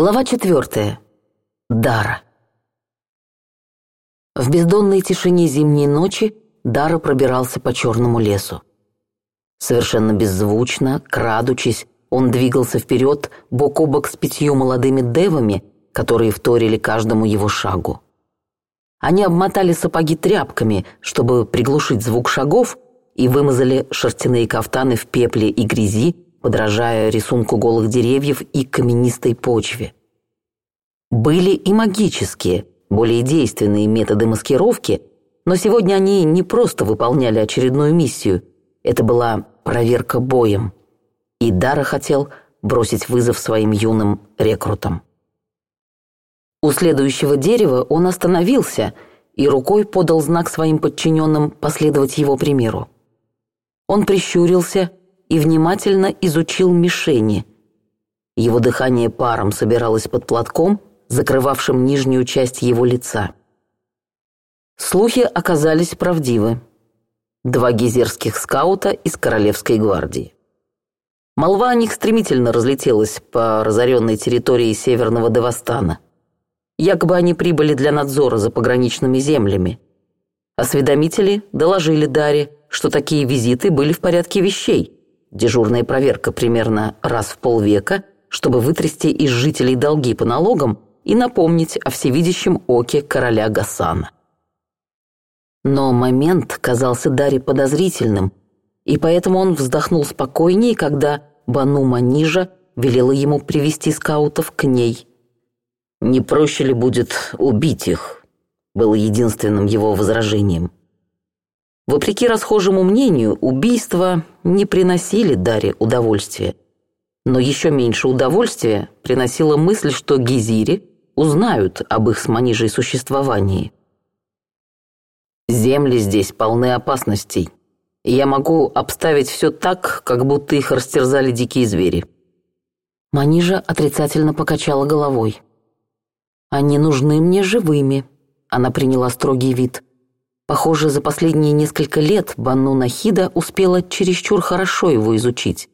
Глава четвертая. Дара. В бездонной тишине зимней ночи Дара пробирался по черному лесу. Совершенно беззвучно, крадучись, он двигался вперед бок о бок с пятью молодыми девами, которые вторили каждому его шагу. Они обмотали сапоги тряпками, чтобы приглушить звук шагов, и вымазали шерстяные кафтаны в пепле и грязи, подражая рисунку голых деревьев и каменистой почве. Были и магические, более действенные методы маскировки, но сегодня они не просто выполняли очередную миссию, это была проверка боем. И Дара хотел бросить вызов своим юным рекрутам. У следующего дерева он остановился и рукой подал знак своим подчиненным последовать его примеру. Он прищурился и внимательно изучил мишени. Его дыхание паром собиралось под платком, закрывавшим нижнюю часть его лица. Слухи оказались правдивы. Два гизерских скаута из Королевской гвардии. Молва о них стремительно разлетелась по разоренной территории Северного Девастана. Якобы они прибыли для надзора за пограничными землями. Осведомители доложили Даре, что такие визиты были в порядке вещей – дежурная проверка примерно раз в полвека, чтобы вытрясти из жителей долги по налогам и напомнить о всевидящем оке короля Гасана. Но момент казался Даре подозрительным, и поэтому он вздохнул спокойнее, когда Бану Манижа велела ему привести скаутов к ней. «Не проще ли будет убить их?» было единственным его возражением. Вопреки расхожему мнению, убийства не приносили Даре удовольствия. Но еще меньше удовольствия приносила мысль, что Гизири узнают об их с Манижей существовании. «Земли здесь полны опасностей, я могу обставить все так, как будто их растерзали дикие звери». Манижа отрицательно покачала головой. «Они нужны мне живыми», — она приняла строгий вид. Похоже, за последние несколько лет Бану Нахида успела чересчур хорошо его изучить.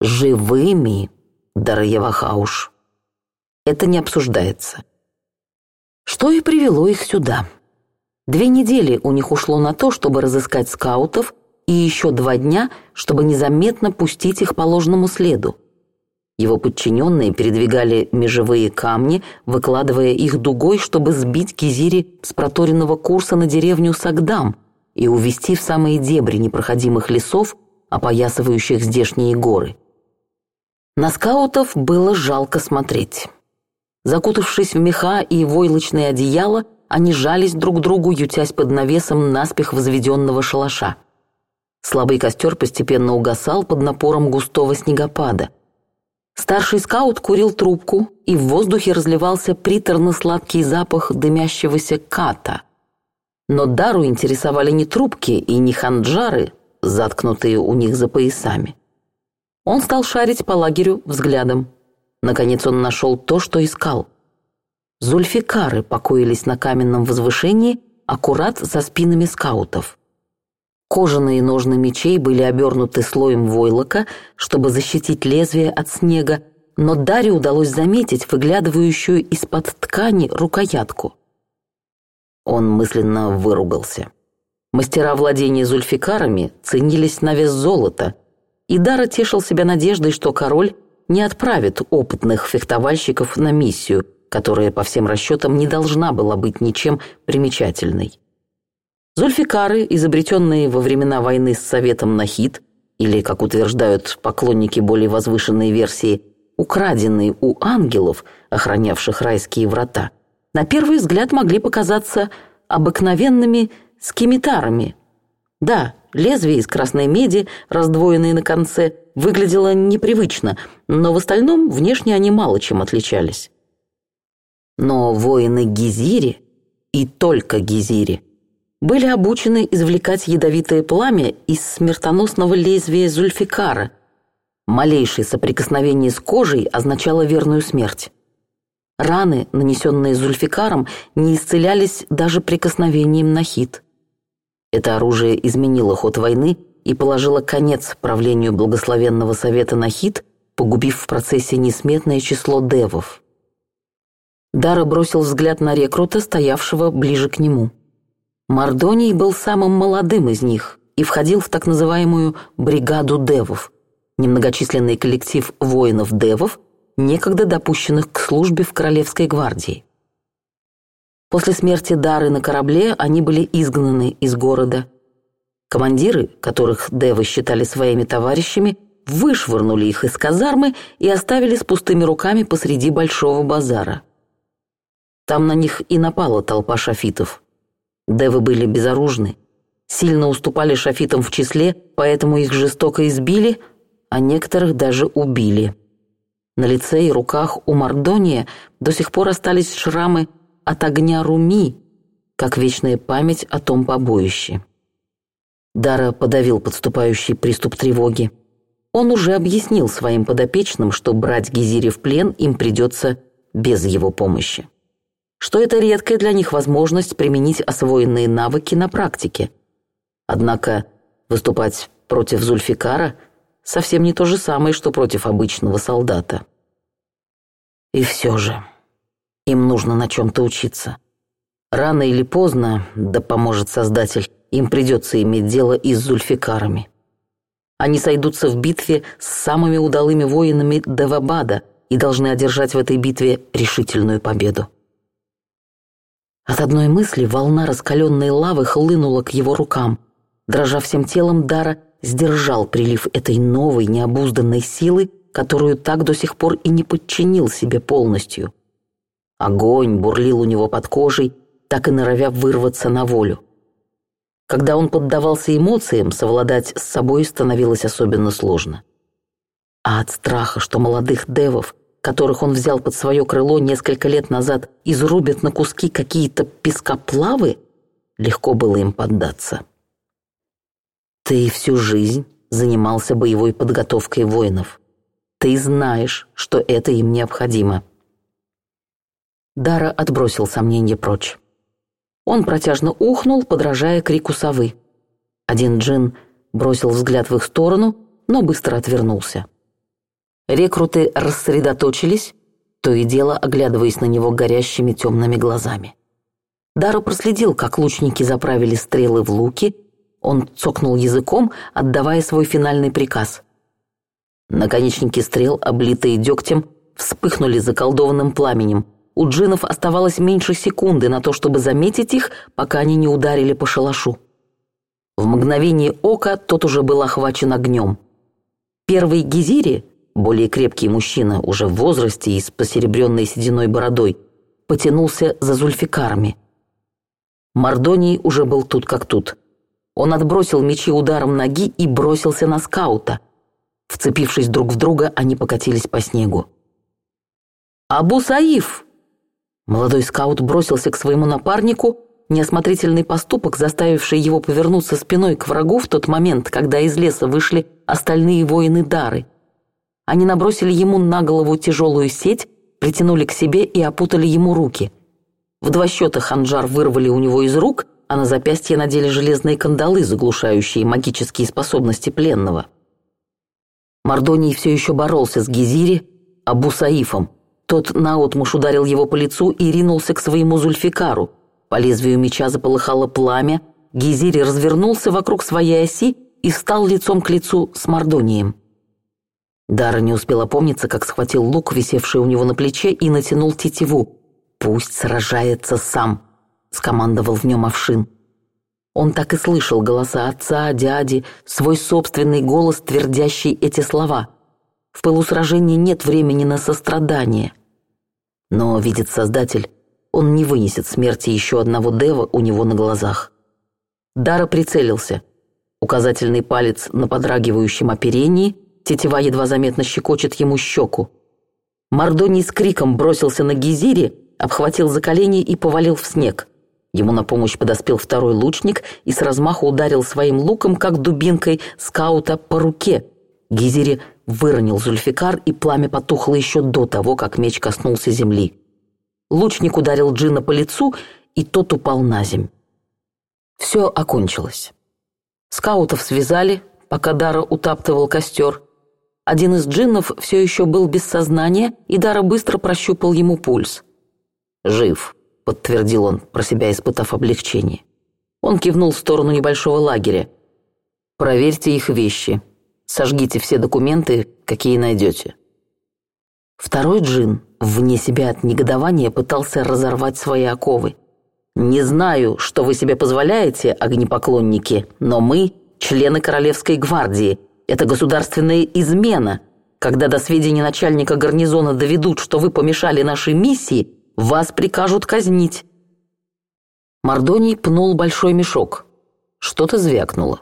«Живыми, Дарьявахауш!» Это не обсуждается. Что и привело их сюда. Две недели у них ушло на то, чтобы разыскать скаутов, и еще два дня, чтобы незаметно пустить их по ложному следу. Его подчиненные передвигали межевые камни, выкладывая их дугой, чтобы сбить Кизири с проторенного курса на деревню Сагдам и увести в самые дебри непроходимых лесов, опоясывающих здешние горы. На скаутов было жалко смотреть. Закутавшись в меха и войлочные одеяла, они жались друг к другу, ютясь под навесом наспех взведенного шалаша. Слабый костер постепенно угасал под напором густого снегопада – Старший скаут курил трубку, и в воздухе разливался приторно-сладкий запах дымящегося ката. Но Дару интересовали не трубки и не ханджары, заткнутые у них за поясами. Он стал шарить по лагерю взглядом. Наконец он нашел то, что искал. Зульфикары покоились на каменном возвышении аккурат за спинами скаутов. Кожаные ножны мечей были обернуты слоем войлока, чтобы защитить лезвие от снега, но Даре удалось заметить выглядывающую из-под ткани рукоятку. Он мысленно выругался. Мастера владения зульфикарами ценились на вес золота, и Дара тешил себя надеждой, что король не отправит опытных фехтовальщиков на миссию, которая, по всем расчетам, не должна была быть ничем примечательной. Зульфикары, изобретенные во времена войны с Советом на хит, или, как утверждают поклонники более возвышенной версии, украденные у ангелов, охранявших райские врата, на первый взгляд могли показаться обыкновенными скимитарами. Да, лезвие из красной меди, раздвоенное на конце, выглядело непривычно, но в остальном внешне они мало чем отличались. Но воины Гизири и только Гизири были обучены извлекать ядовитое пламя из смертоносного лезвия зульфикара. Малейшее соприкосновение с кожей означало верную смерть. Раны, нанесенные зульфикаром, не исцелялись даже прикосновением на хит. Это оружие изменило ход войны и положило конец правлению благословенного совета на хит, погубив в процессе несметное число девов. Дара бросил взгляд на рекрута, стоявшего ближе к нему. Мордоний был самым молодым из них и входил в так называемую «бригаду девов» — немногочисленный коллектив воинов-девов, некогда допущенных к службе в Королевской гвардии. После смерти Дары на корабле они были изгнаны из города. Командиры, которых девы считали своими товарищами, вышвырнули их из казармы и оставили с пустыми руками посреди большого базара. Там на них и напала толпа шафитов — Девы были безоружны, сильно уступали шафитам в числе, поэтому их жестоко избили, а некоторых даже убили. На лице и руках у Мардония до сих пор остались шрамы от огня Руми, как вечная память о том побоище. Дара подавил подступающий приступ тревоги. Он уже объяснил своим подопечным, что брать Гизири в плен им придется без его помощи что это редкая для них возможность применить освоенные навыки на практике. Однако выступать против Зульфикара совсем не то же самое, что против обычного солдата. И все же им нужно на чем-то учиться. Рано или поздно, да поможет Создатель, им придется иметь дело и с Зульфикарами. Они сойдутся в битве с самыми удалыми воинами Девабада и должны одержать в этой битве решительную победу. От одной мысли волна раскаленной лавы хлынула к его рукам. Дрожа всем телом, Дара сдержал прилив этой новой, необузданной силы, которую так до сих пор и не подчинил себе полностью. Огонь бурлил у него под кожей, так и норовя вырваться на волю. Когда он поддавался эмоциям, совладать с собой становилось особенно сложно. А от страха, что молодых девов которых он взял под свое крыло несколько лет назад, изрубят на куски какие-то пескоплавы, легко было им поддаться. Ты всю жизнь занимался боевой подготовкой воинов. Ты знаешь, что это им необходимо. Дара отбросил сомнения прочь. Он протяжно ухнул, подражая крику совы. Один джин бросил взгляд в их сторону, но быстро отвернулся. Рекруты рассредоточились, то и дело оглядываясь на него горящими темными глазами. Дару проследил, как лучники заправили стрелы в луки, он цокнул языком, отдавая свой финальный приказ. Наконечники стрел, облитые дегтем, вспыхнули заколдованным пламенем. У джинов оставалось меньше секунды на то, чтобы заметить их, пока они не ударили по шалашу. В мгновение ока тот уже был охвачен огнем. Первый гизири более крепкий мужчина, уже в возрасте и с посеребренной сединой бородой, потянулся за зульфикарами. Мордоний уже был тут как тут. Он отбросил мечи ударом ноги и бросился на скаута. Вцепившись друг в друга, они покатились по снегу. «Абу Саиф!» Молодой скаут бросился к своему напарнику, неосмотрительный поступок, заставивший его повернуться спиной к врагу в тот момент, когда из леса вышли остальные воины Дары. Они набросили ему на голову тяжелую сеть, притянули к себе и опутали ему руки. В два счета Ханжар вырвали у него из рук, а на запястье надели железные кандалы, заглушающие магические способности пленного. Мордоний все еще боролся с Гизири, Абу Саифом. Тот наотмуж ударил его по лицу и ринулся к своему Зульфикару. По лезвию меча заполыхало пламя, Гизири развернулся вокруг своей оси и встал лицом к лицу с Мордонием. Дара не успела помниться, как схватил лук, висевший у него на плече, и натянул тетиву. «Пусть сражается сам», — скомандовал в нем овшин. Он так и слышал голоса отца, дяди, свой собственный голос, твердящий эти слова. В полусражении нет времени на сострадание. Но, видит Создатель, он не вынесет смерти еще одного Дева у него на глазах. Дара прицелился. Указательный палец на подрагивающем оперении — тетива едва заметно щекочет ему щеку. Мордоний с криком бросился на Гизири, обхватил за колени и повалил в снег. Ему на помощь подоспел второй лучник и с размаху ударил своим луком, как дубинкой, скаута по руке. Гизири выронил Зульфикар, и пламя потухло еще до того, как меч коснулся земли. Лучник ударил Джина по лицу, и тот упал на земь. Все окончилось. Скаутов связали, пока Дара утаптывал костер. Один из джиннов все еще был без сознания, и Дара быстро прощупал ему пульс. «Жив», — подтвердил он, про себя испытав облегчение. Он кивнул в сторону небольшого лагеря. «Проверьте их вещи. Сожгите все документы, какие найдете». Второй джин, вне себя от негодования, пытался разорвать свои оковы. «Не знаю, что вы себе позволяете, огнепоклонники, но мы — члены Королевской гвардии, это государственная измена. Когда до сведения начальника гарнизона доведут, что вы помешали нашей миссии, вас прикажут казнить». Мордоний пнул большой мешок. Что-то звякнуло.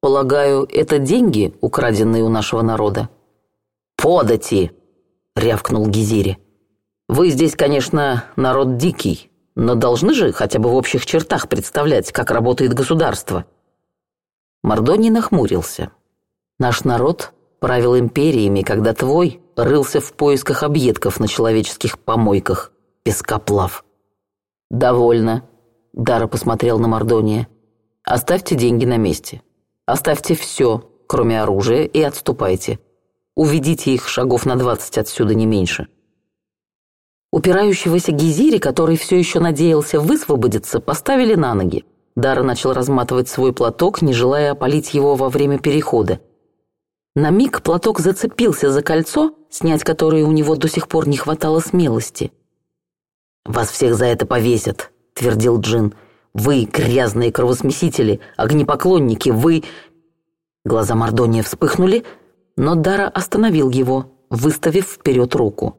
«Полагаю, это деньги, украденные у нашего народа?» «Подати!» — рявкнул Гизири. «Вы здесь, конечно, народ дикий, но должны же хотя бы в общих чертах представлять, как работает государство». Мордоний нахмурился. Наш народ правил империями, когда твой рылся в поисках объедков на человеческих помойках, пескоплав. «Довольно», — Дара посмотрел на Мордония. «Оставьте деньги на месте. Оставьте все, кроме оружия, и отступайте. Уведите их шагов на двадцать отсюда, не меньше». Упирающегося Гизири, который все еще надеялся высвободиться, поставили на ноги. Дара начал разматывать свой платок, не желая опалить его во время перехода. На миг платок зацепился за кольцо, снять которое у него до сих пор не хватало смелости. «Вас всех за это повесят», — твердил Джин. «Вы грязные кровосмесители, огнепоклонники, вы...» Глаза Мордония вспыхнули, но Дара остановил его, выставив вперед руку.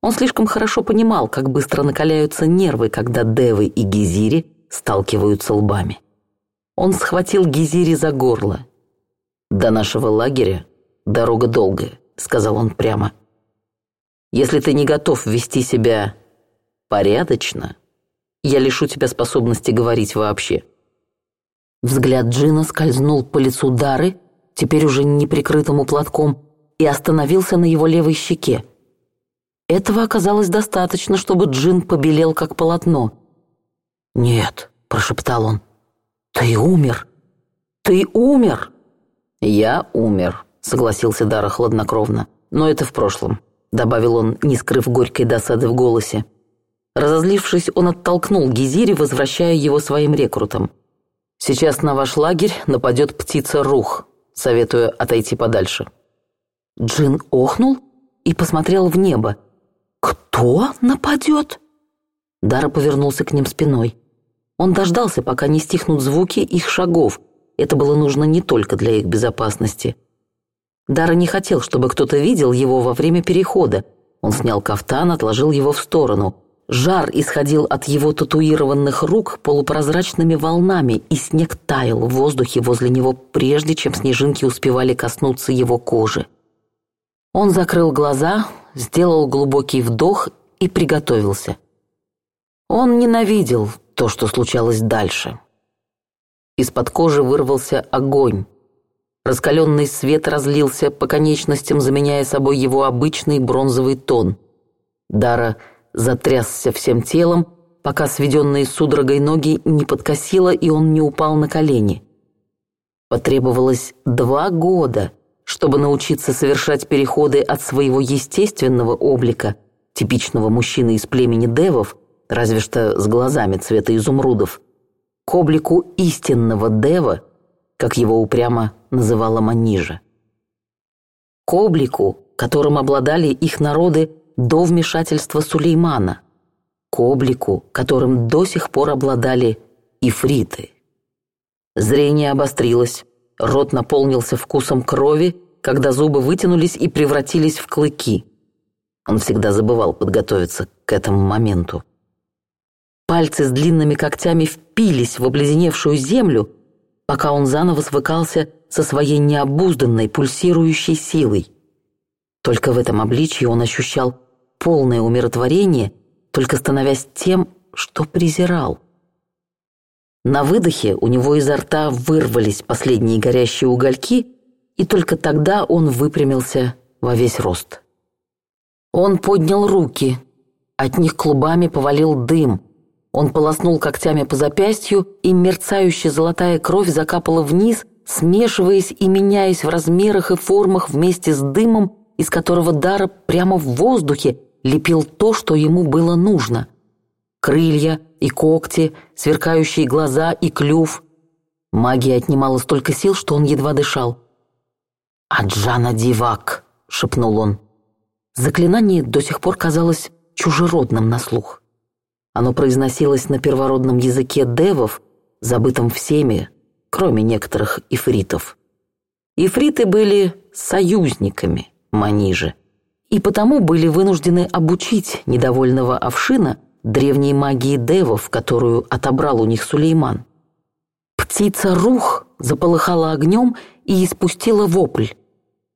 Он слишком хорошо понимал, как быстро накаляются нервы, когда Девы и Гизири сталкиваются лбами. Он схватил Гизири за горло, «До нашего лагеря дорога долгая», — сказал он прямо. «Если ты не готов вести себя порядочно, я лишу тебя способности говорить вообще». Взгляд Джина скользнул по лицу Дары, теперь уже неприкрытому платком, и остановился на его левой щеке. Этого оказалось достаточно, чтобы Джин побелел, как полотно. «Нет», — прошептал он, — «ты умер! Ты умер!» «Я умер», — согласился Дара хладнокровно. «Но это в прошлом», — добавил он, не скрыв горькой досады в голосе. Разозлившись, он оттолкнул Гизири, возвращая его своим рекрутам. «Сейчас на ваш лагерь нападет птица Рух. Советую отойти подальше». Джин охнул и посмотрел в небо. «Кто нападет?» Дара повернулся к ним спиной. Он дождался, пока не стихнут звуки их шагов — это было нужно не только для их безопасности. Дара не хотел, чтобы кто-то видел его во время перехода. Он снял кафтан, отложил его в сторону. Жар исходил от его татуированных рук полупрозрачными волнами, и снег таял в воздухе возле него, прежде чем снежинки успевали коснуться его кожи. Он закрыл глаза, сделал глубокий вдох и приготовился. Он ненавидел то, что случалось дальше. Из-под кожи вырвался огонь. Раскаленный свет разлился по конечностям, заменяя собой его обычный бронзовый тон. Дара затрясся всем телом, пока сведенные судорогой ноги не подкосило, и он не упал на колени. Потребовалось два года, чтобы научиться совершать переходы от своего естественного облика, типичного мужчины из племени девов, разве что с глазами цвета изумрудов, к облику истинного Дева, как его упрямо называла Манижа. К облику, которым обладали их народы до вмешательства Сулеймана, к облику, которым до сих пор обладали ифриты. Зрение обострилось, рот наполнился вкусом крови, когда зубы вытянулись и превратились в клыки. Он всегда забывал подготовиться к этому моменту. Пальцы с длинными когтями впились впились в обледеневшую землю, пока он заново свыкался со своей необузданной пульсирующей силой. Только в этом обличье он ощущал полное умиротворение, только становясь тем, что презирал. На выдохе у него изо рта вырвались последние горящие угольки, и только тогда он выпрямился во весь рост. Он поднял руки, от них клубами повалил дым — он полоснул когтями по запястью, и мерцающая золотая кровь закапала вниз, смешиваясь и меняясь в размерах и формах вместе с дымом, из которого Дара прямо в воздухе лепил то, что ему было нужно. Крылья и когти, сверкающие глаза и клюв. Магия отнимала столько сил, что он едва дышал. «Аджана Дивак!» — шепнул он. Заклинание до сих пор казалось чужеродным на слух. Оно произносилось на первородном языке девов, забытом всеми, кроме некоторых ифритов. Ифриты были союзниками Манижи, и потому были вынуждены обучить недовольного овшина древней магии девов, которую отобрал у них Сулейман. Птица Рух заполыхала огнем и испустила вопль.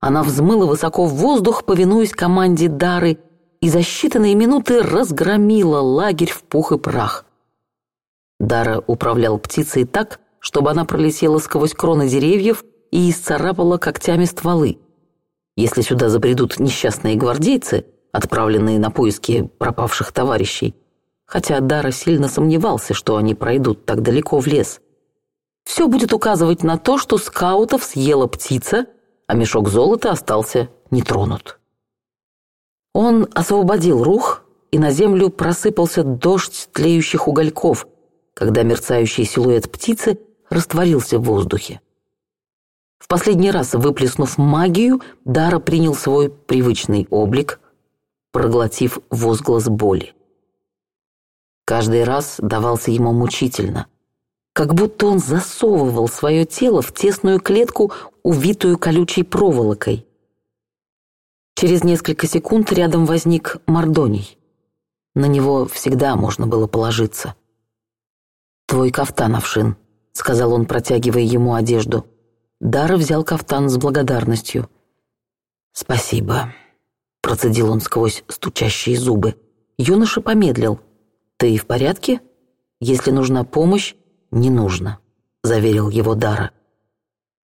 Она взмыла высоко в воздух, повинуясь команде Дары и за считанные минуты разгромила лагерь в пух и прах. Дара управлял птицей так, чтобы она пролетела сквозь кроны деревьев и исцарапала когтями стволы. Если сюда забредут несчастные гвардейцы, отправленные на поиски пропавших товарищей, хотя Дара сильно сомневался, что они пройдут так далеко в лес. Все будет указывать на то, что скаутов съела птица, а мешок золота остался нетронут. Он освободил рух, и на землю просыпался дождь тлеющих угольков, когда мерцающий силуэт птицы растворился в воздухе. В последний раз, выплеснув магию, Дара принял свой привычный облик, проглотив возглас боли. Каждый раз давался ему мучительно, как будто он засовывал свое тело в тесную клетку, увитую колючей проволокой. Через несколько секунд рядом возник Мордоний. На него всегда можно было положиться. «Твой кафтан, Овшин», — сказал он, протягивая ему одежду. Дара взял кафтан с благодарностью. «Спасибо», — процедил он сквозь стучащие зубы. Юноша помедлил. «Ты в порядке? Если нужна помощь, не нужно», — заверил его Дара.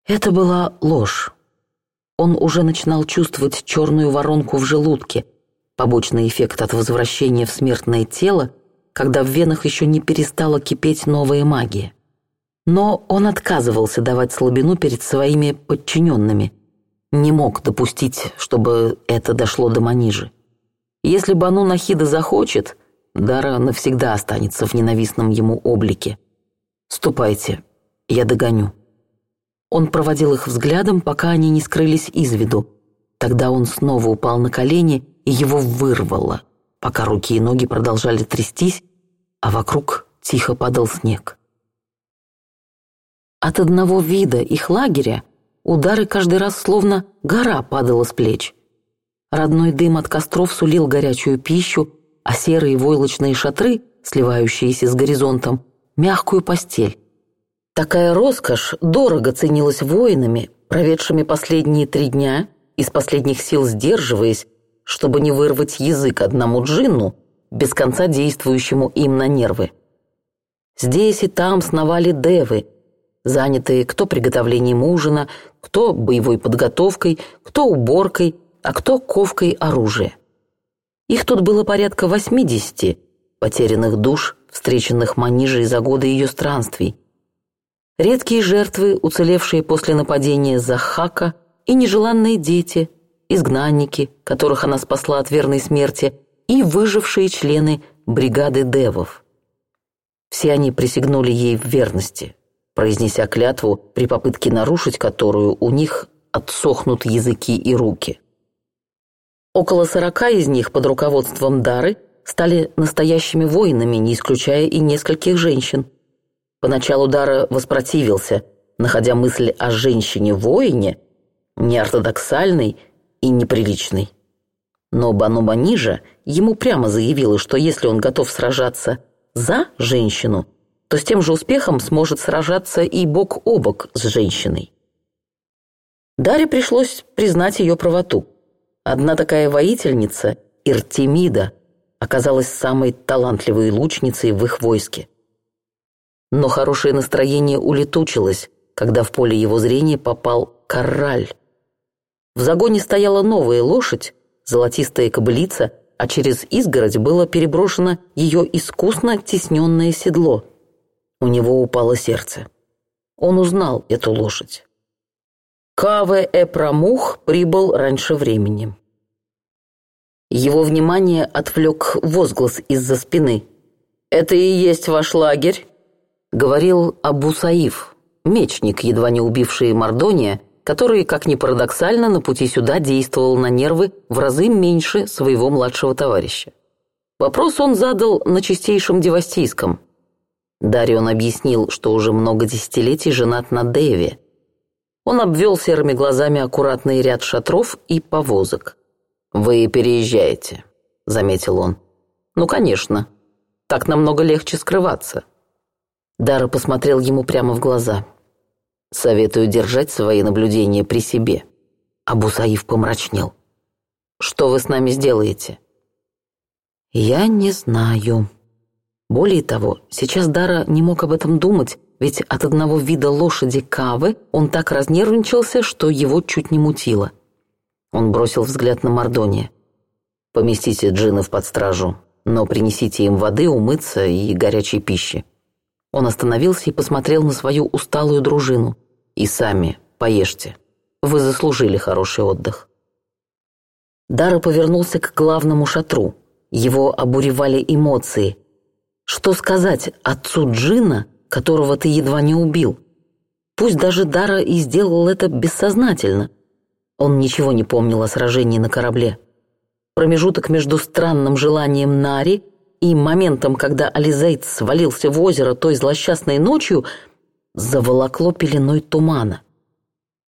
Это была ложь. Он уже начинал чувствовать черную воронку в желудке, побочный эффект от возвращения в смертное тело, когда в венах еще не перестала кипеть новая магия. Но он отказывался давать слабину перед своими подчиненными. Не мог допустить, чтобы это дошло до Манижи. Если Бану Нахида захочет, Дара навсегда останется в ненавистном ему облике. «Ступайте, я догоню». Он проводил их взглядом, пока они не скрылись из виду. Тогда он снова упал на колени, и его вырвало, пока руки и ноги продолжали трястись, а вокруг тихо падал снег. От одного вида их лагеря удары каждый раз словно гора падала с плеч. Родной дым от костров сулил горячую пищу, а серые войлочные шатры, сливающиеся с горизонтом, мягкую постель. Такая роскошь дорого ценилась воинами, проведшими последние три дня, из последних сил сдерживаясь, чтобы не вырвать язык одному джинну, без конца действующему им на нервы. Здесь и там сновали девы, занятые кто приготовлением ужина, кто боевой подготовкой, кто уборкой, а кто ковкой оружия. Их тут было порядка 80 потерянных душ, встреченных Манижей за годы ее странствий, редкие жертвы, уцелевшие после нападения Захака, и нежеланные дети, изгнанники, которых она спасла от верной смерти, и выжившие члены бригады девов. Все они присягнули ей в верности, произнеся клятву, при попытке нарушить которую у них отсохнут языки и руки. Около сорока из них под руководством Дары стали настоящими воинами, не исключая и нескольких женщин – Поначалу Дара воспротивился, находя мысль о женщине-воине неортодоксальной и неприличной. Но Баноба Нижа ему прямо заявила, что если он готов сражаться за женщину, то с тем же успехом сможет сражаться и бок о бок с женщиной. Даре пришлось признать ее правоту. Одна такая воительница, Иртемида, оказалась самой талантливой лучницей в их войске. Но хорошее настроение улетучилось, когда в поле его зрения попал кораль. В загоне стояла новая лошадь, золотистая кобылица, а через изгородь было переброшено ее искусно тесненное седло. У него упало сердце. Он узнал эту лошадь. Каве Эпрамух прибыл раньше времени. Его внимание отвлек возглас из-за спины. «Это и есть ваш лагерь?» говорил Абу-Саиф, мечник, едва не убивший Мордония, который, как ни парадоксально, на пути сюда действовал на нервы в разы меньше своего младшего товарища. Вопрос он задал на чистейшем девастийском. Дарион объяснил, что уже много десятилетий женат на Дэве. Он обвел серыми глазами аккуратный ряд шатров и повозок. «Вы переезжаете», — заметил он. «Ну, конечно. Так намного легче скрываться». Дара посмотрел ему прямо в глаза. «Советую держать свои наблюдения при себе». Абу Саиф помрачнел. «Что вы с нами сделаете?» «Я не знаю». Более того, сейчас Дара не мог об этом думать, ведь от одного вида лошади Кавы он так разнервничался, что его чуть не мутило. Он бросил взгляд на Мордония. «Поместите джинов под стражу, но принесите им воды, умыться и горячей пищи. Он остановился и посмотрел на свою усталую дружину. «И сами поешьте. Вы заслужили хороший отдых». Дара повернулся к главному шатру. Его обуревали эмоции. Что сказать отцу Джина, которого ты едва не убил? Пусть даже Дара и сделал это бессознательно. Он ничего не помнил о сражении на корабле. Промежуток между странным желанием Нари и моментом, когда Ализейд свалился в озеро той злосчастной ночью, заволокло пеленой тумана.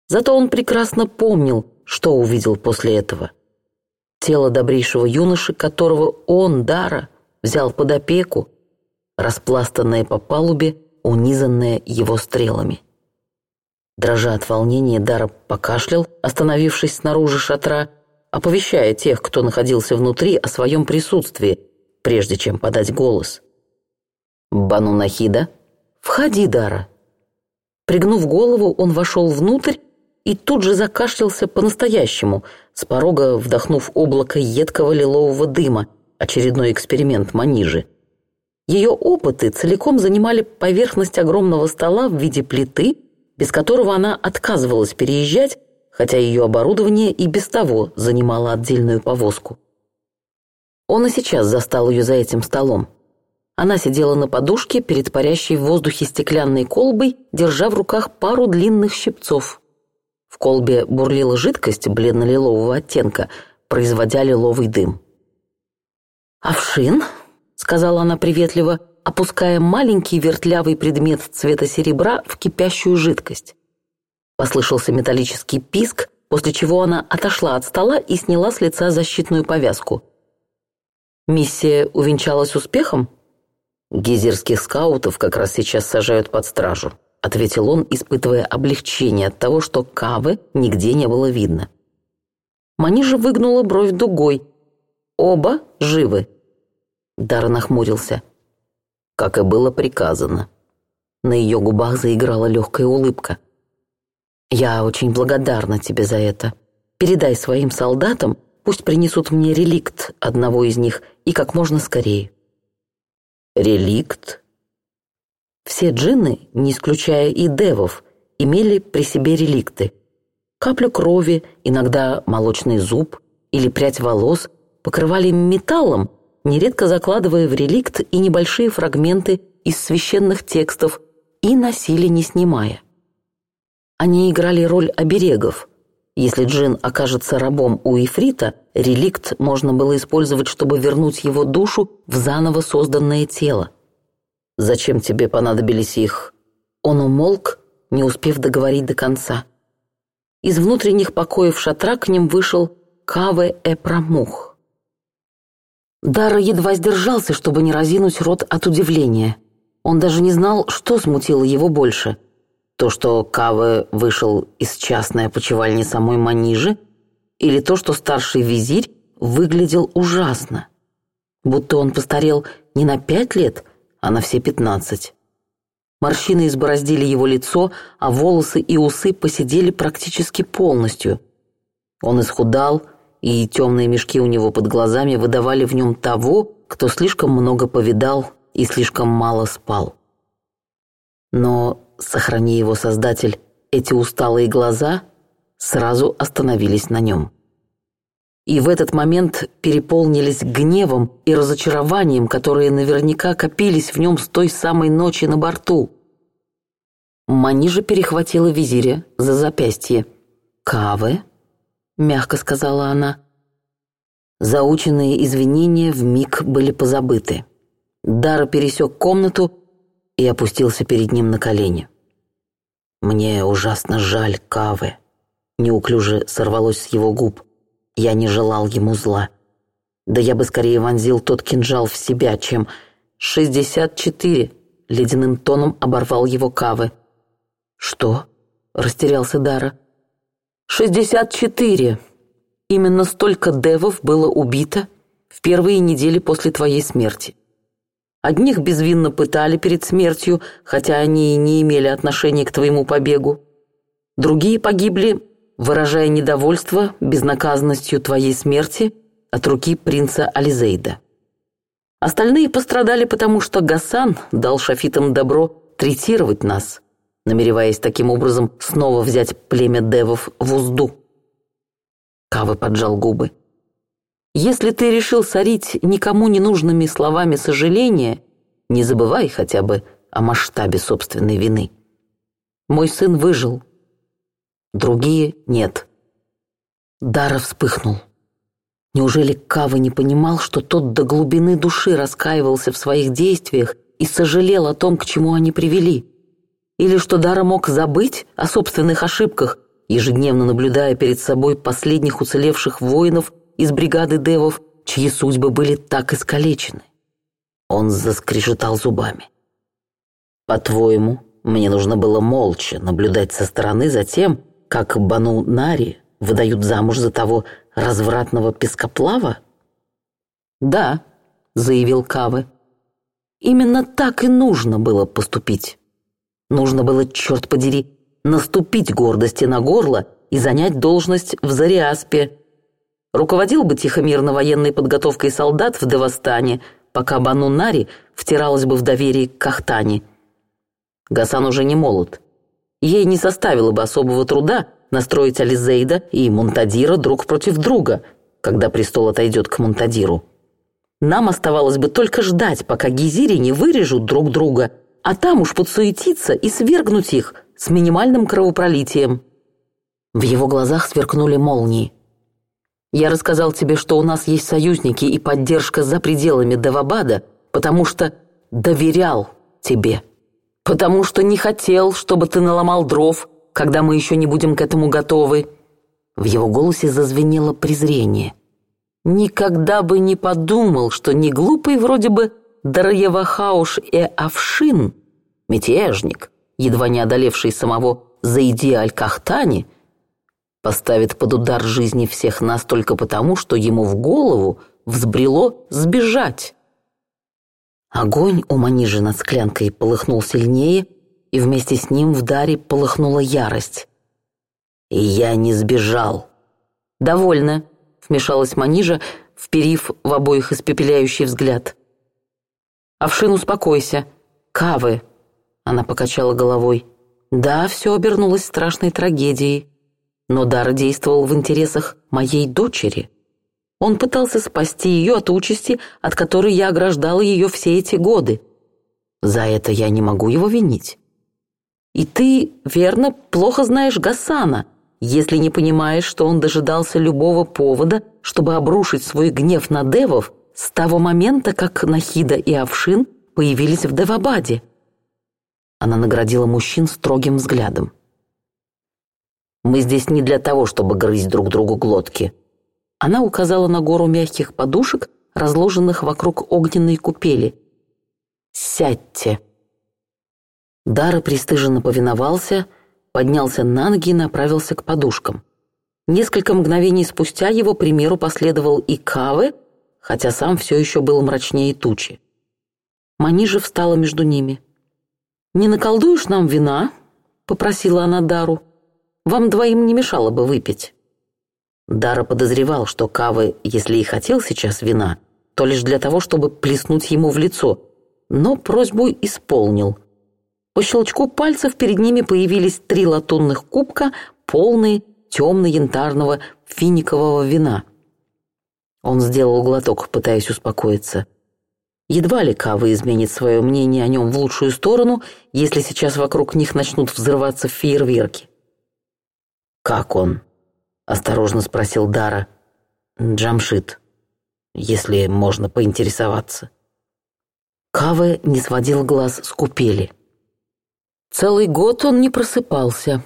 Зато он прекрасно помнил, что увидел после этого. Тело добрейшего юноши, которого он, Дара, взял под опеку, распластанное по палубе, унизанное его стрелами. Дрожа от волнения, Дара покашлял, остановившись снаружи шатра, оповещая тех, кто находился внутри, о своем присутствии – прежде чем подать голос. «Бану Нахида?» «Входи, Дара!» Пригнув голову, он вошел внутрь и тут же закашлялся по-настоящему, с порога вдохнув облако едкого лилового дыма, очередной эксперимент Манижи. Ее опыты целиком занимали поверхность огромного стола в виде плиты, без которого она отказывалась переезжать, хотя ее оборудование и без того занимало отдельную повозку. Он и сейчас застал ее за этим столом. Она сидела на подушке перед парящей в воздухе стеклянной колбой, держа в руках пару длинных щипцов. В колбе бурлила жидкость бледно-лилового оттенка, производя лиловый дым. «Овшин?» — сказала она приветливо, опуская маленький вертлявый предмет цвета серебра в кипящую жидкость. Послышался металлический писк, после чего она отошла от стола и сняла с лица защитную повязку — Миссия увенчалась успехом? Гизерских скаутов как раз сейчас сажают под стражу, ответил он, испытывая облегчение от того, что Кавы нигде не было видно. Манижа выгнула бровь дугой. Оба живы. Дара нахмурился. Как и было приказано. На ее губах заиграла легкая улыбка. «Я очень благодарна тебе за это. Передай своим солдатам, Пусть принесут мне реликт одного из них и как можно скорее. Реликт? Все джинны, не исключая и девов, имели при себе реликты. Каплю крови, иногда молочный зуб или прядь волос покрывали металлом, нередко закладывая в реликт и небольшие фрагменты из священных текстов и носили не снимая. Они играли роль оберегов – если джин окажется рабом у Ифрита, реликт можно было использовать, чтобы вернуть его душу в заново созданное тело. «Зачем тебе понадобились их?» Он умолк, не успев договорить до конца. Из внутренних покоев шатра к ним вышел Каве Эпрамух. Дара едва сдержался, чтобы не разинуть рот от удивления. Он даже не знал, что смутило его больше – то, что Каве вышел из частной опочивальни самой Манижи, или то, что старший визирь выглядел ужасно, будто он постарел не на пять лет, а на все пятнадцать. Морщины избороздили его лицо, а волосы и усы посидели практически полностью. Он исхудал, и темные мешки у него под глазами выдавали в нем того, кто слишком много повидал и слишком мало спал. Но сохрани его создатель, эти усталые глаза сразу остановились на нем. И в этот момент переполнились гневом и разочарованием, которые наверняка копились в нем с той самой ночи на борту. Манижа перехватила визиря за запястье. Кавы — мягко сказала она. Заученные извинения в миг были позабыты. Дара пересек комнату и опустился перед ним на колени. «Мне ужасно жаль Кавы», — неуклюже сорвалось с его губ. «Я не желал ему зла. Да я бы скорее вонзил тот кинжал в себя, чем...» «Шестьдесят четыре», — ледяным тоном оборвал его Кавы. «Что?» — растерялся Дара. «Шестьдесят четыре. Именно столько девов было убито в первые недели после твоей смерти». Одних безвинно пытали перед смертью, хотя они и не имели отношения к твоему побегу. Другие погибли, выражая недовольство безнаказанностью твоей смерти от руки принца Ализейда. Остальные пострадали потому, что Гасан дал шафитам добро третировать нас, намереваясь таким образом снова взять племя девов в узду. Кавы поджал губы. Если ты решил сорить никому ненужными словами сожаления, не забывай хотя бы о масштабе собственной вины. Мой сын выжил. Другие нет. Дара вспыхнул. Неужели Кава не понимал, что тот до глубины души раскаивался в своих действиях и сожалел о том, к чему они привели? Или что Дара мог забыть о собственных ошибках, ежедневно наблюдая перед собой последних уцелевших воинов – из бригады девов, чьи судьбы были так искалечены. Он заскрежетал зубами. «По-твоему, мне нужно было молча наблюдать со стороны за тем, как Бану Нари выдают замуж за того развратного пескоплава?» «Да», — заявил Кавы. «Именно так и нужно было поступить. Нужно было, черт подери, наступить гордости на горло и занять должность в Зариаспе, руководил бы тихомирно военной подготовкой солдат в Девастане, пока Бану Нари втиралась бы в доверие к Кахтане. Гасан уже не молод. Ей не составило бы особого труда настроить Ализейда и Монтадира друг против друга, когда престол отойдет к Монтадиру. Нам оставалось бы только ждать, пока гизири не вырежут друг друга, а там уж подсуетиться и свергнуть их с минимальным кровопролитием. В его глазах сверкнули молнии. Я рассказал тебе, что у нас есть союзники и поддержка за пределами Давабада, потому что доверял тебе. Потому что не хотел, чтобы ты наломал дров, когда мы еще не будем к этому готовы». В его голосе зазвенело презрение. «Никогда бы не подумал, что не глупый вроде бы Дарьевахауш э Авшин, мятежник, едва не одолевший самого Заиди Аль-Кахтани, поставит под удар жизни всех нас только потому, что ему в голову взбрело сбежать. Огонь у Манижи над склянкой полыхнул сильнее, и вместе с ним в даре полыхнула ярость. «И я не сбежал!» «Довольно», — вмешалась Манижа, вперив в обоих испепеляющий взгляд. «Овшин, успокойся. Кавы!» Она покачала головой. «Да, все обернулось страшной трагедией». Но Дар действовал в интересах моей дочери. Он пытался спасти ее от участи, от которой я ограждала ее все эти годы. За это я не могу его винить. И ты, верно, плохо знаешь Гасана, если не понимаешь, что он дожидался любого повода, чтобы обрушить свой гнев на девов с того момента, как Нахида и Авшин появились в Девабаде. Она наградила мужчин строгим взглядом. Мы здесь не для того, чтобы грызть друг другу глотки». Она указала на гору мягких подушек, разложенных вокруг огненной купели. «Сядьте». Дара пристыженно повиновался, поднялся на ноги и направился к подушкам. Несколько мгновений спустя его примеру последовал и Кавы, хотя сам все еще был мрачнее тучи. Манижа встала между ними. «Не наколдуешь нам вина?» — попросила она Дару. Вам двоим не мешало бы выпить». Дара подозревал, что Кавы, если и хотел сейчас вина, то лишь для того, чтобы плеснуть ему в лицо, но просьбу исполнил. По щелчку пальцев перед ними появились три латунных кубка, полные темно-янтарного финикового вина. Он сделал глоток, пытаясь успокоиться. Едва ли Кавы изменит свое мнение о нем в лучшую сторону, если сейчас вокруг них начнут взрываться фейерверки. «Как он?» – осторожно спросил Дара. «Джамшит, если можно поинтересоваться». Каве не сводил глаз с купели. Целый год он не просыпался.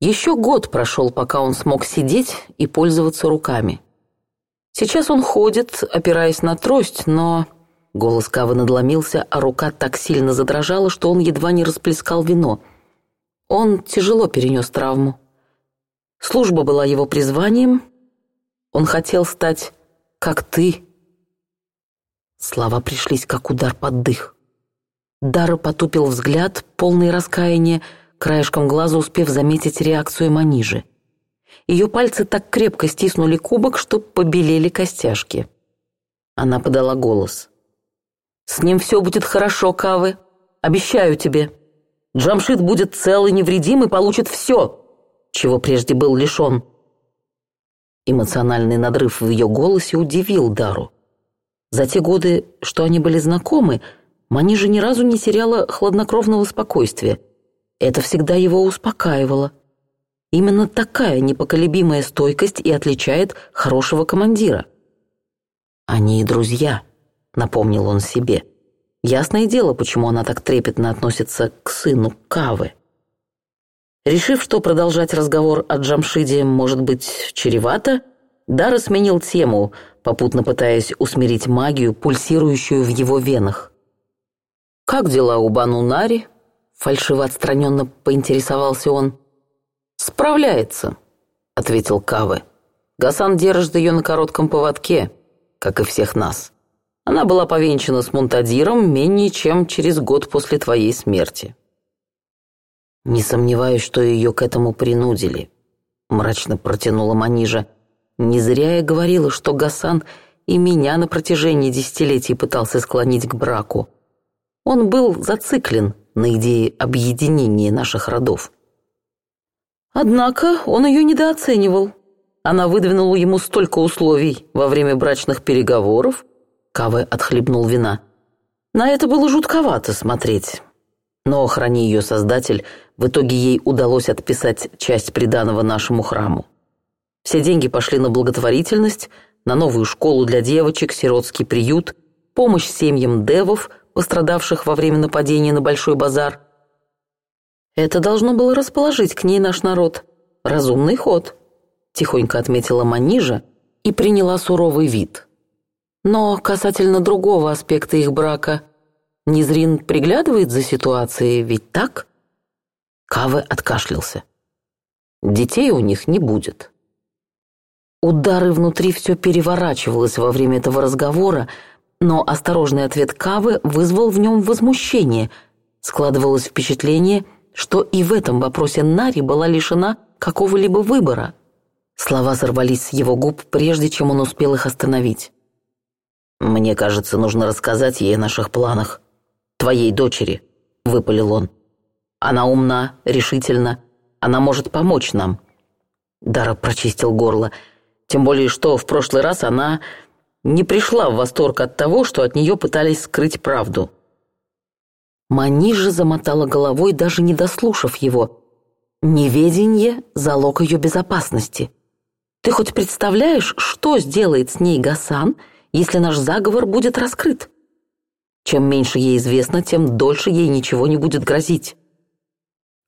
Еще год прошел, пока он смог сидеть и пользоваться руками. Сейчас он ходит, опираясь на трость, но... Голос Кавы надломился, а рука так сильно задрожала, что он едва не расплескал вино. Он тяжело перенес травму. Служба была его призванием. Он хотел стать как ты. Слова пришлись, как удар под дых. Дара потупил взгляд, полный раскаяния, краешком глаза успев заметить реакцию Манижи. Ее пальцы так крепко стиснули кубок, что побелели костяшки. Она подала голос. «С ним все будет хорошо, Кавы. Обещаю тебе. Джамшит будет цел и невредим и получит все, чего прежде был лишен. Эмоциональный надрыв в ее голосе удивил Дару. За те годы, что они были знакомы, Манижа ни разу не теряла хладнокровного спокойствия. Это всегда его успокаивало. Именно такая непоколебимая стойкость и отличает хорошего командира. «Они и друзья», — напомнил он себе. Ясное дело, почему она так трепетно относится к сыну Кавы. Решив, что продолжать разговор о Джамшиде может быть чревато, Дара сменил тему, попутно пытаясь усмирить магию, пульсирующую в его венах. «Как дела у Бану Нари?» — фальшиво отстраненно поинтересовался он. «Справляется», — ответил Кавы. «Гасан держит ее на коротком поводке, как и всех нас. Она была повенчана с Монтадиром менее чем через год после твоей смерти». «Не сомневаюсь, что ее к этому принудили», — мрачно протянула Манижа. «Не зря я говорила, что Гасан и меня на протяжении десятилетий пытался склонить к браку. Он был зациклен на идее объединения наших родов». Однако он ее недооценивал. Она выдвинула ему столько условий во время брачных переговоров. Каве отхлебнул вина. На это было жутковато смотреть. Но, храни ее создатель, в итоге ей удалось отписать часть приданого нашему храму. Все деньги пошли на благотворительность, на новую школу для девочек, сиротский приют, помощь семьям девов, пострадавших во время нападения на Большой базар. «Это должно было расположить к ней наш народ. Разумный ход», — тихонько отметила Манижа и приняла суровый вид. Но касательно другого аспекта их брака, Низрин приглядывает за ситуацией, ведь так? Кавы откашлялся. «Детей у них не будет». Удары внутри все переворачивалось во время этого разговора, но осторожный ответ Кавы вызвал в нем возмущение. Складывалось впечатление, что и в этом вопросе Нари была лишена какого-либо выбора. Слова сорвались с его губ, прежде чем он успел их остановить. «Мне кажется, нужно рассказать ей о наших планах. Твоей дочери», — выпалил он. Она умна, решительна. Она может помочь нам». Дара прочистил горло. Тем более, что в прошлый раз она не пришла в восторг от того, что от нее пытались скрыть правду. Мани же замотала головой, даже не дослушав его. Неведенье — залог ее безопасности. Ты хоть представляешь, что сделает с ней Гасан, если наш заговор будет раскрыт? Чем меньше ей известно, тем дольше ей ничего не будет грозить.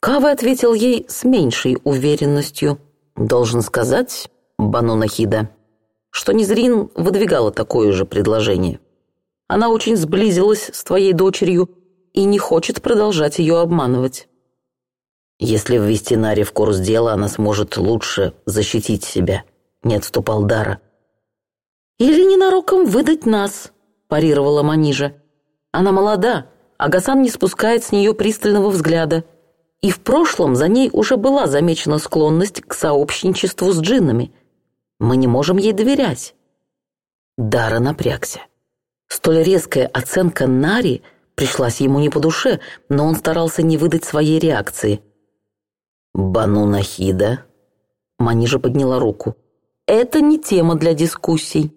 Кава ответил ей с меньшей уверенностью. «Должен сказать, Банонахида, что низрин выдвигала такое же предложение. Она очень сблизилась с твоей дочерью и не хочет продолжать ее обманывать». «Если ввести Нари в курс дела, она сможет лучше защитить себя», — не отступал Дара. «Или ненароком выдать нас», — парировала Манижа. «Она молода, а Гасан не спускает с нее пристального взгляда» и в прошлом за ней уже была замечена склонность к сообщничеству с джиннами. Мы не можем ей доверять». Дара напрягся. Столь резкая оценка Нари пришлась ему не по душе, но он старался не выдать своей реакции. «Бану Нахида?» Манижа подняла руку. «Это не тема для дискуссий.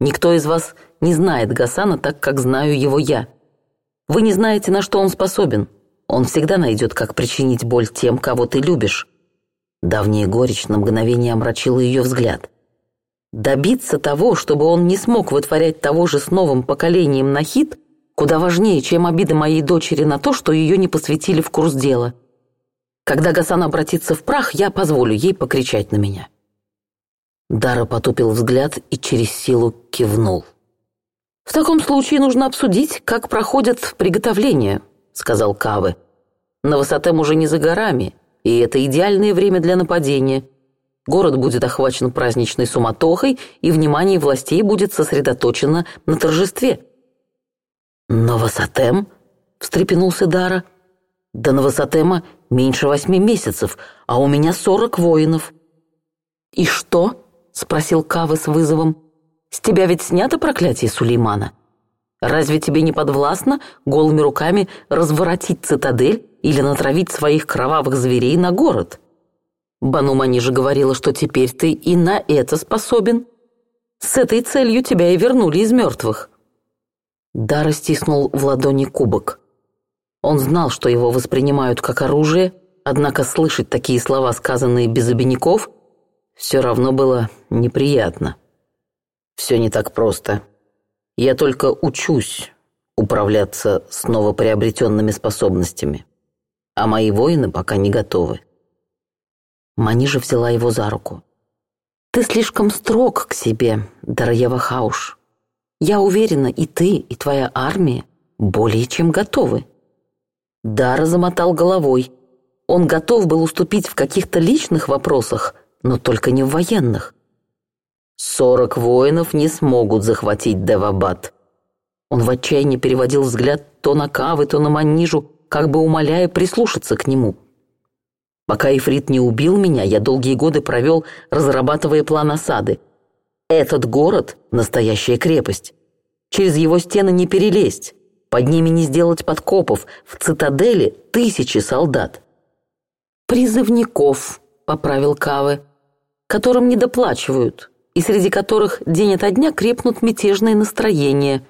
Никто из вас не знает Гасана так, как знаю его я. Вы не знаете, на что он способен. Он всегда найдет, как причинить боль тем, кого ты любишь». Давняя горечь на мгновение омрачила ее взгляд. Добиться того, чтобы он не смог вытворять того же с новым поколением на хит, куда важнее, чем обида моей дочери на то, что ее не посвятили в курс дела. Когда Гасан обратится в прах, я позволю ей покричать на меня. Дара потупил взгляд и через силу кивнул. «В таком случае нужно обсудить, как проходят приготовления», сказал Кавы. «Новосатем уже не за горами, и это идеальное время для нападения. Город будет охвачен праздничной суматохой, и внимание властей будет сосредоточено на торжестве». «Новосатем?» — встрепенулся Дара. «До Новосатема меньше восьми месяцев, а у меня сорок воинов». «И что?» — спросил Кавы с вызовом. «С тебя ведь снято проклятие Сулеймана?» Разве тебе не подвластно голыми руками разворотить цитадель или натравить своих кровавых зверей на город? Бану Манижа говорила, что теперь ты и на это способен. С этой целью тебя и вернули из мертвых. Дара стиснул в ладони кубок. Он знал, что его воспринимают как оружие, однако слышать такие слова, сказанные без обиняков, все равно было неприятно. «Все не так просто», я только учусь управляться с новоприобретенными способностями, а мои воины пока не готовы. Манижа взяла его за руку. «Ты слишком строг к себе, Дарьева Хауш. Я уверена, и ты, и твоя армия более чем готовы». Дара замотал головой. Он готов был уступить в каких-то личных вопросах, но только не в военных. Сорок воинов не смогут захватить Девабад. Он в отчаянии переводил взгляд то на Кавы, то на Манижу, как бы умоляя прислушаться к нему. Пока Ифрит не убил меня, я долгие годы провел, разрабатывая план осады. Этот город — настоящая крепость. Через его стены не перелезть, под ними не сделать подкопов, в цитадели тысячи солдат. «Призывников», — поправил Кавы, — «которым не доплачивают и среди которых день ото дня крепнут мятежные настроения.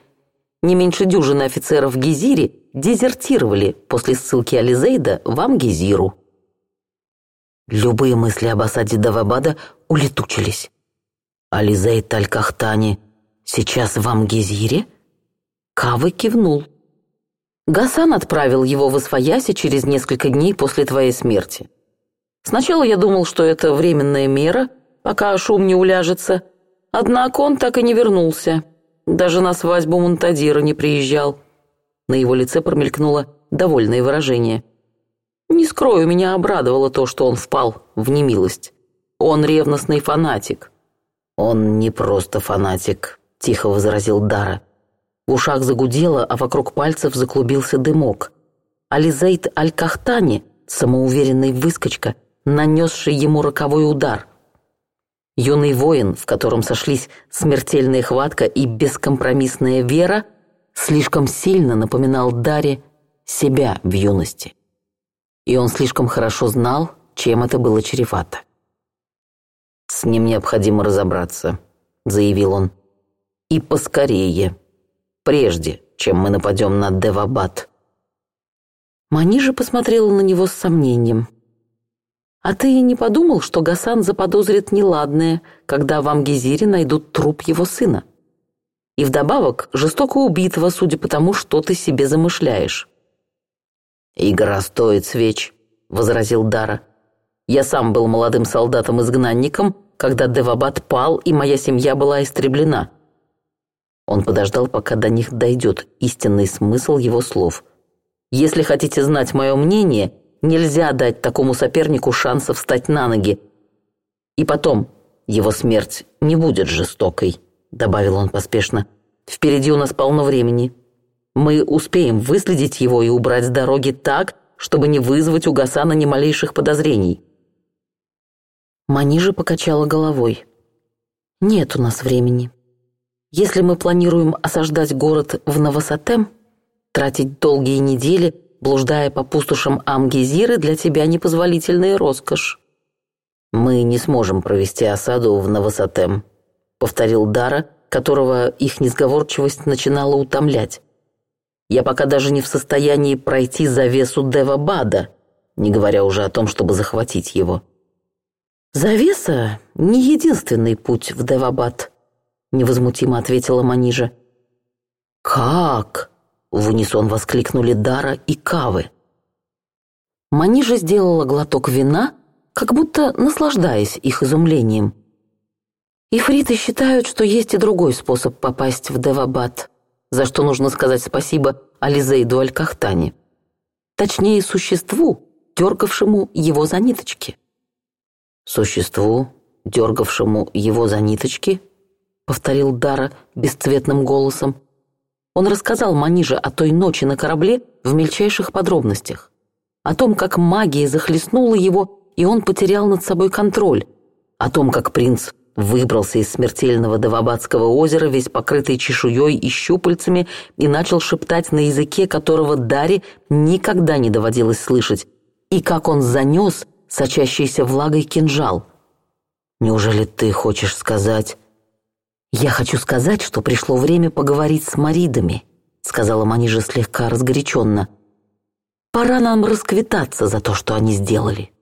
Не меньше дюжины офицеров Гизири дезертировали после ссылки Ализейда в Амгизиру. Любые мысли об осаде Давабада улетучились. «Ализейд Аль-Кахтани сейчас в Амгизире?» Кавы кивнул. «Гасан отправил его в Освояси через несколько дней после твоей смерти. Сначала я думал, что это временная мера — пока шум не уляжется. Однако он так и не вернулся. Даже на свадьбу Монтадира не приезжал. На его лице промелькнуло довольное выражение. Не скрою, меня обрадовало то, что он впал в немилость. Он ревностный фанатик. «Он не просто фанатик», — тихо возразил Дара. В ушах загудело, а вокруг пальцев заклубился дымок. Ализейд Аль-Кахтани, самоуверенный выскочка, нанесший ему роковой удар — Юный воин, в котором сошлись смертельная хватка и бескомпромиссная вера, слишком сильно напоминал Даре себя в юности. И он слишком хорошо знал, чем это было чревато. «С ним необходимо разобраться», — заявил он. «И поскорее, прежде, чем мы нападем на Девабад». Манижа посмотрела на него с сомнением — «А ты не подумал, что Гасан заподозрит неладное, когда в Амгизире найдут труп его сына? И вдобавок жестоко убитого, судя по тому, что ты себе замышляешь». «Игра стоит свеч», — возразил Дара. «Я сам был молодым солдатом-изгнанником, когда Девабад пал, и моя семья была истреблена». Он подождал, пока до них дойдет истинный смысл его слов. «Если хотите знать мое мнение, Нельзя дать такому сопернику шанса встать на ноги. И потом, его смерть не будет жестокой, добавил он поспешно. Впереди у нас полно времени. Мы успеем выследить его и убрать с дороги так, чтобы не вызвать у Гасана ни малейших подозрений. Манижа покачала головой. Нет у нас времени. Если мы планируем осаждать город в Новосатем, тратить долгие недели – блуждая по пустошам Амгизиры, для тебя непозволительная роскошь». «Мы не сможем провести осаду в Новосатем», — повторил Дара, которого их несговорчивость начинала утомлять. «Я пока даже не в состоянии пройти завесу Девабада, не говоря уже о том, чтобы захватить его». «Завеса — не единственный путь в Девабад», — невозмутимо ответила Манижа. «Как?» В унисон воскликнули Дара и Кавы. Манижа сделала глоток вина, как будто наслаждаясь их изумлением. Ифриты считают, что есть и другой способ попасть в Девабад, за что нужно сказать спасибо Ализейду Аль-Кахтане. Точнее, существу, дергавшему его за ниточки. «Существу, дергавшему его за ниточки?» — повторил Дара бесцветным голосом. Он рассказал Маниже о той ночи на корабле в мельчайших подробностях. О том, как магия захлестнула его, и он потерял над собой контроль. О том, как принц выбрался из смертельного Давабадского озера, весь покрытый чешуей и щупальцами, и начал шептать на языке, которого Даре никогда не доводилось слышать, и как он занес сочащийся влагой кинжал. «Неужели ты хочешь сказать, «Я хочу сказать, что пришло время поговорить с Маридами», сказала Манижа слегка разгоряченно. «Пора нам расквитаться за то, что они сделали».